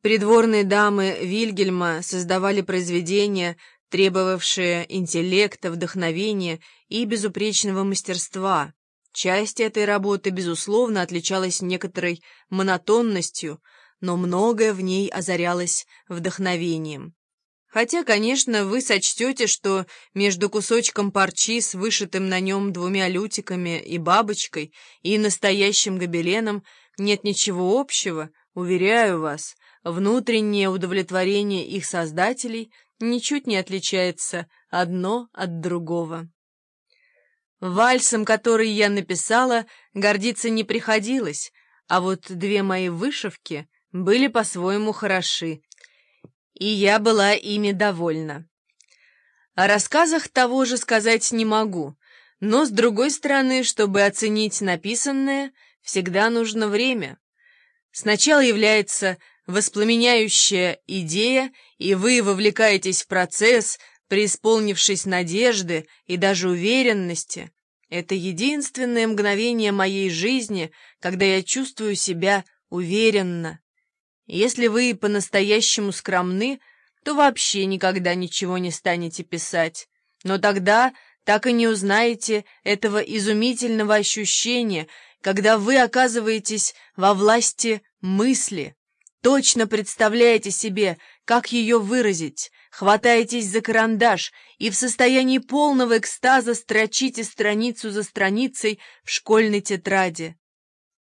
Придворные дамы Вильгельма создавали произведения, требовавшие интеллекта, вдохновения и безупречного мастерства. Часть этой работы, безусловно, отличалась некоторой монотонностью, но многое в ней озарялось вдохновением. Хотя, конечно, вы сочтете, что между кусочком парчи с вышитым на нем двумя лютиками и бабочкой и настоящим гобеленом нет ничего общего, уверяю вас, внутреннее удовлетворение их создателей ничуть не отличается одно от другого. Вальсом, который я написала, гордиться не приходилось, а вот две мои вышивки были по-своему хороши, и я была ими довольна. О рассказах того же сказать не могу, но, с другой стороны, чтобы оценить написанное, всегда нужно время. Сначала является воспламеняющая идея, и вы вовлекаетесь в процесс, преисполнившись надежды и даже уверенности. Это единственное мгновение моей жизни, когда я чувствую себя уверенно. Если вы по-настоящему скромны, то вообще никогда ничего не станете писать. Но тогда так и не узнаете этого изумительного ощущения, когда вы оказываетесь во власти мысли. Точно представляете себе, как ее выразить, хватаетесь за карандаш и в состоянии полного экстаза строчите страницу за страницей в школьной тетради.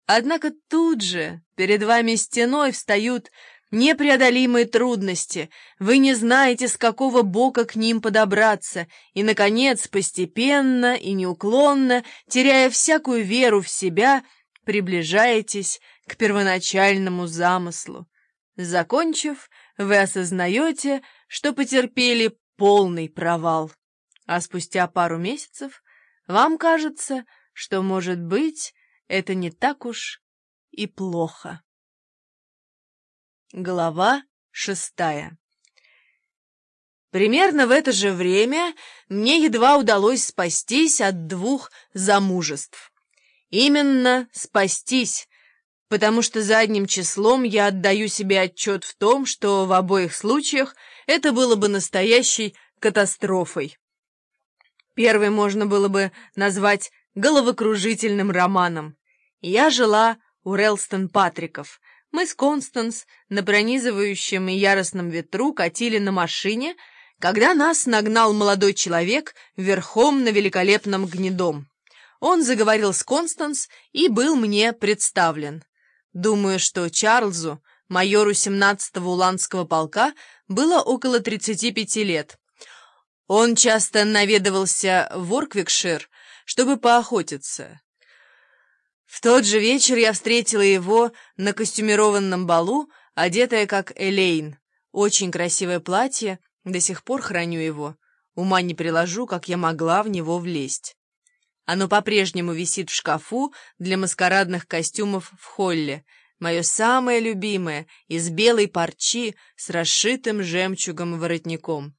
Однако тут же перед вами стеной встают непреодолимые трудности, вы не знаете, с какого бока к ним подобраться, и, наконец, постепенно и неуклонно, теряя всякую веру в себя, приближаетесь к первоначальному замыслу. Закончив, вы осознаете, что потерпели полный провал. А спустя пару месяцев вам кажется, что, может быть, это не так уж и плохо. Глава шестая Примерно в это же время мне едва удалось спастись от двух замужеств. Именно спастись, потому что задним числом я отдаю себе отчет в том, что в обоих случаях это было бы настоящей катастрофой. Первый можно было бы назвать головокружительным романом. Я жила у Релстон Патриков. Мы с Констанс на пронизывающем и яростном ветру катили на машине, когда нас нагнал молодой человек верхом на великолепном гнедом. Он заговорил с Констанс и был мне представлен. Думаю, что Чарльзу, майору 17-го уланского полка, было около 35 лет. Он часто наведывался в Орквикшир, чтобы поохотиться. В тот же вечер я встретила его на костюмированном балу, одетая как Элейн. Очень красивое платье, до сих пор храню его. Ума не приложу, как я могла в него влезть. Оно по-прежнему висит в шкафу для маскарадных костюмов в холле. Мое самое любимое, из белой парчи с расшитым жемчугом воротником.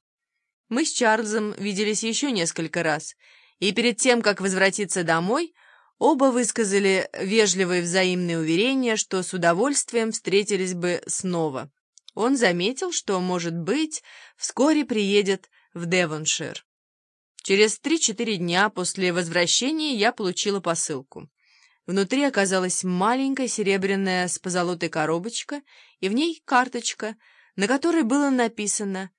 Мы с Чарльзом виделись еще несколько раз, и перед тем, как возвратиться домой, оба высказали вежливые взаимные уверения, что с удовольствием встретились бы снова. Он заметил, что, может быть, вскоре приедет в Девоншир. Через три-четыре дня после возвращения я получила посылку. Внутри оказалась маленькая серебряная с позолотой коробочка, и в ней карточка, на которой было написано